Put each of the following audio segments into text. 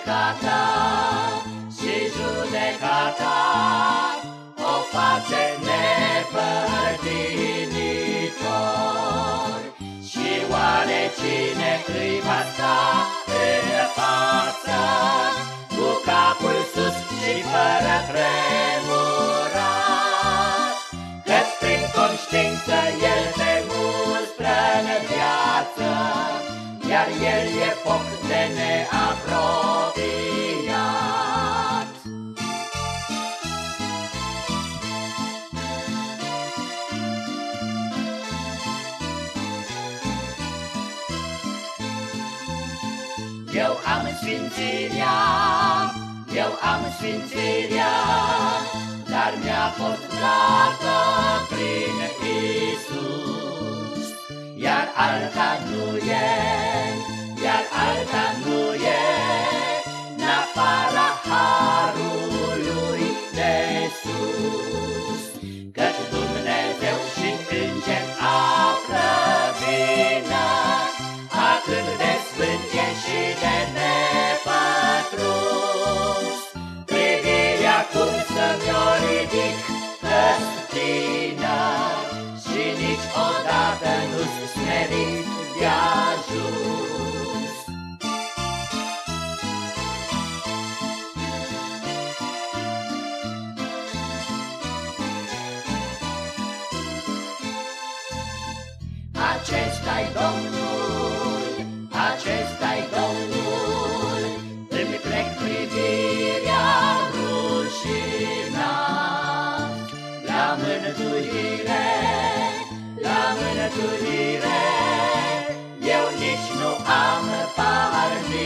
judecata și judecata o face nepărtinitor. Și oare cine îi va sta în față cu capul sus și fără tremurat? Că prin conștiință Eu am sfințirea, eu am sfințirea, dar mi-a fost dată prin Isus. Acesta-i Domnul, acesta-i Domnul, îmi plec privirea rușinat. La mântuire, la mântuire, eu nici nu am participat.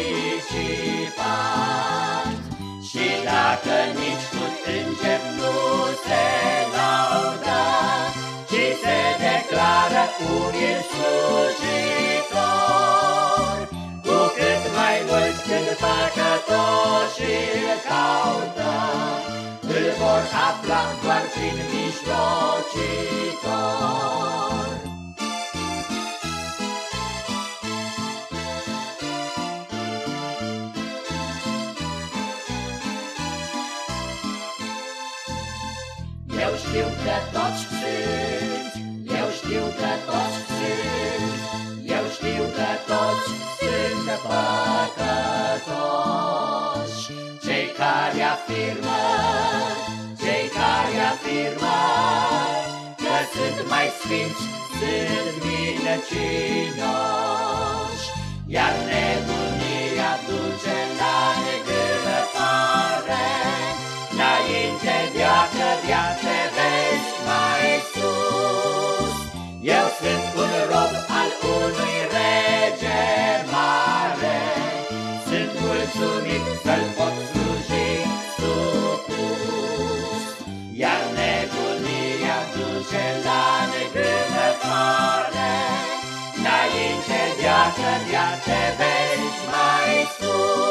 Și dacă nici cu înger nu se laudă, ci se declară unii slujitor, Eu știu că toți sunt, eu știu că toți sunt, eu știu că toți sunt păcătoși. Cei care afirmă, cei care afirmă că sunt mai sfinți sunt minăcinoși, iar nebunia duce la negârătoare, înainte de a cădea te vezi mai sus. Eu sunt un rob al unui rege mare, sunt mulțumit să-l pot sluji supus. Iar nebunia duce la negânătoare, înainte de a cădea te vezi mai sus.